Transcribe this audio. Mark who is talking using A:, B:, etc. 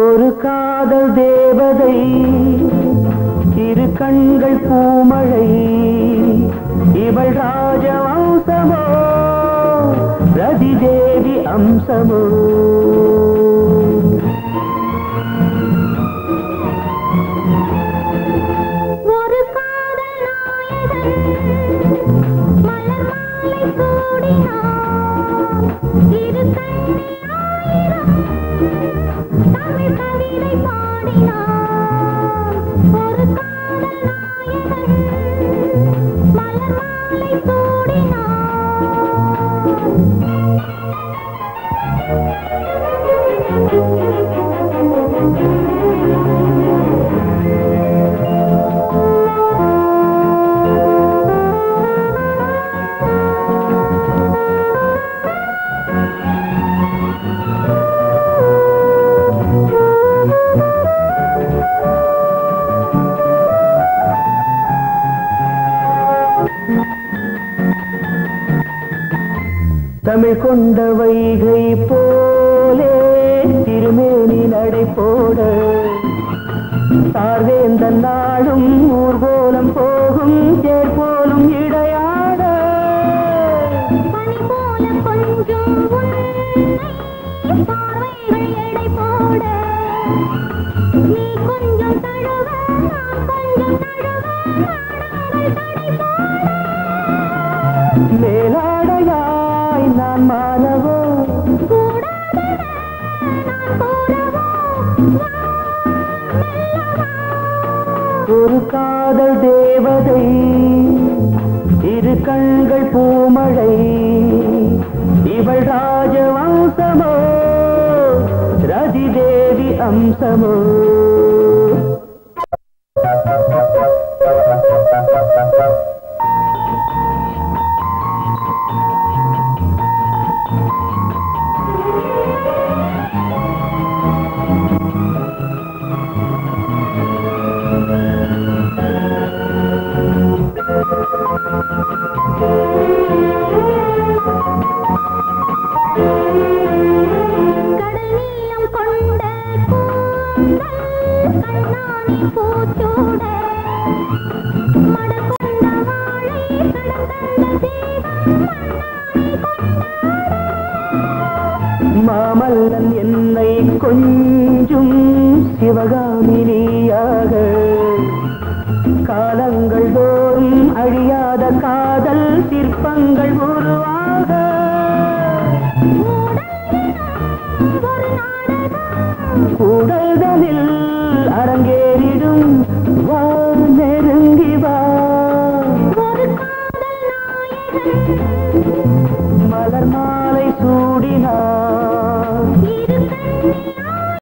A: ஒரு காதல் தேவதை இரு கண்கள் பூமழை இவள் ராஜவம்சமோ ரதி தேவி அம்சமோ.
B: தமிழ்
A: கொண்ட வைகை போலே திருமேனி நடை போட சார்வேந்தன் நாடும்
B: நான்
A: ஒரு காதல் தேவதை இரு கண்கள் பூமழை இவள் ராஜவம்சமோ ரதி தேவி அம்சமோ Thank you. கொஞ்சும் சிவகாமினியாக. காலங்கள் தோறும் அழியாத காதல் சிற்பங்கள் உருவாக. கூடல்தனில் அரங்கே